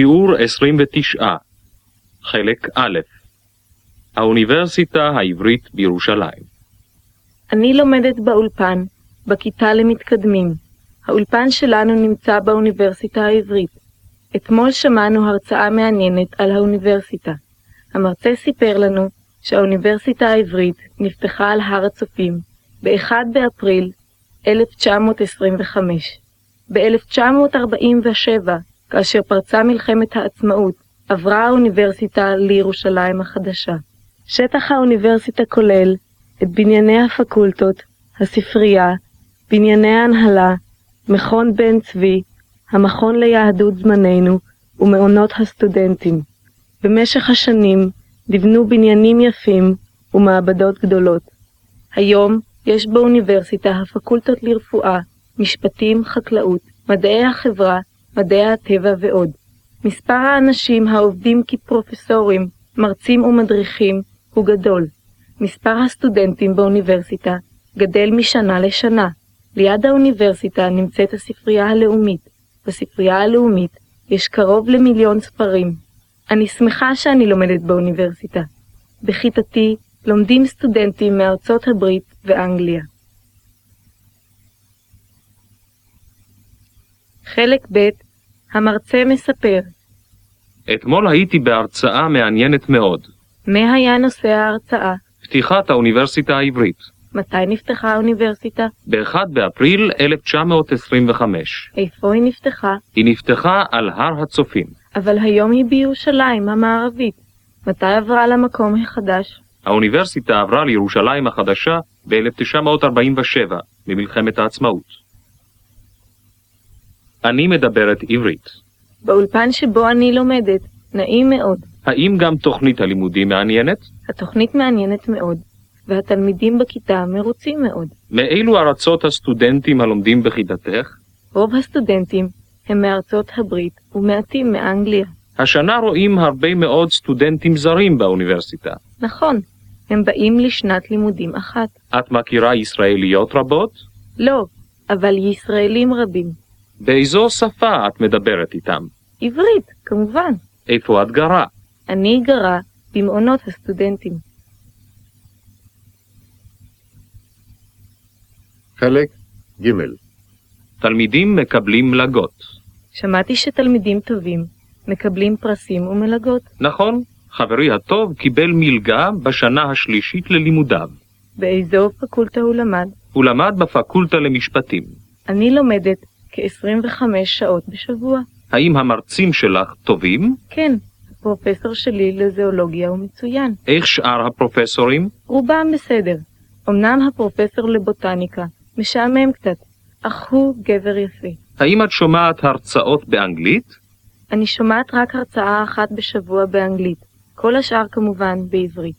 שיעור 29, חלק א', האוניברסיטה העברית בירושלים. אני לומדת באולפן, בכיתה למתקדמים. האולפן שלנו נמצא באוניברסיטה העברית. אתמול שמענו הרצאה מעניינת על האוניברסיטה. המרצה סיפר לנו שהאוניברסיטה העברית נפתחה על הר הצופים ב-1 באפריל 1925. ב-1947, כאשר פרצה מלחמת העצמאות, עברה האוניברסיטה לירושלים החדשה. שטח האוניברסיטה כולל את בנייני הפקולטות, הספרייה, בנייני ההנהלה, מכון בן צבי, המכון ליהדות זמננו ומעונות הסטודנטים. במשך השנים נבנו בניינים יפים ומעבדות גדולות. היום יש באוניברסיטה הפקולטות לרפואה, משפטים, חקלאות, מדעי החברה, מדעי הטבע ועוד. מספר האנשים העובדים כפרופסורים, מרצים ומדריכים הוא גדול. מספר הסטודנטים באוניברסיטה גדל משנה לשנה. ליד האוניברסיטה נמצאת הספרייה הלאומית. בספרייה הלאומית יש קרוב למיליון ספרים. אני שמחה שאני לומדת באוניברסיטה. בכיתתי לומדים סטודנטים מארצות הברית ואנגליה. חלק ב' המרצה מספר. אתמול הייתי בהרצאה מעניינת מאוד, מה היה נושא ההרצאה? פתיחת האוניברסיטה העברית, מתי נפתחה האוניברסיטה? ב-1 באפריל 1925. איפה היא נפתחה? היא נפתחה על הר הצופים. אבל היום היא בירושלים המערבית. מתי עברה למקום החדש? האוניברסיטה עברה לירושלים החדשה ב-1947, ממלחמת העצמאות. אני מדברת עברית. באולפן שבו אני לומדת. נעים מאוד. האם גם תוכנית הלימודים מעניינת? התוכנית מעניינת מאוד, והתלמידים בכיתה מרוצים מאוד. מאילו ארצות הסטודנטים הלומדים בכיתתך? רוב הסטודנטים הם מארצות הברית ומעטים מאנגליה. השנה רואים הרבה מאוד סטודנטים זרים באוניברסיטה. נכון, הם באים לשנת לימודים אחת. את מכירה ישראליות רבות? לא, אבל ישראלים רבים. באיזו שפה את מדברת איתם? עברית, כמובן. איפה את גרה? אני גרה במעונות הסטודנטים. חלק ג' תלמידים מקבלים מלגות. שמעתי שתלמידים טובים מקבלים פרסים ומלגות. נכון, חברי הטוב קיבל מלגה בשנה השלישית ללימודיו. באיזו פקולטה הוא למד? הוא למד בפקולטה למשפטים. אני לומדת כ-25 שעות בשבוע. האם המרצים שלך טובים? כן, הפרופסור שלי לזואולוגיה הוא מצוין. איך שאר הפרופסורים? רובם בסדר. אמנם הפרופסור לבוטניקה משעמם קצת, אך הוא גבר יפה. האם את שומעת הרצאות באנגלית? אני שומעת רק הרצאה אחת בשבוע באנגלית, כל השאר כמובן בעברית.